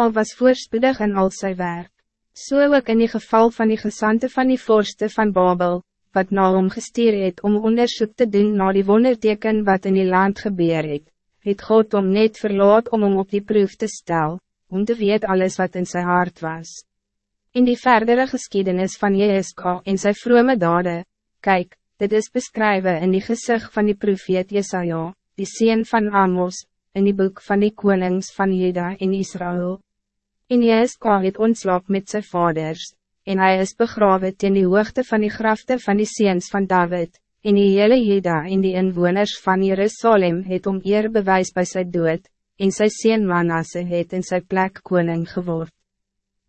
al was voorspoedig in al sy werk. So ook in die geval van die gesante van die vorste van Babel, wat na hom gestuur het om onderzoek te doen na die wonderteken wat in die land gebeur het, het God om net verlaat om hom op die proef te stel, om te weet alles wat in zijn hart was. In die verdere geschiedenis van Jeska en zijn vrome dade, kijk, dit is beschrijven in die gezicht van die profeet Jesaja, die sien van Amos, in die boek van die konings van Juda in Israël. En Jeska het ontslaap met zijn vaders, en hij is begraven in die hoogte van die grafte van die seens van David, en die hele Juda en die inwoners van Jerusalem het om eer bewys by sy dood, en sy seen Manasse het in sy plek koning geword.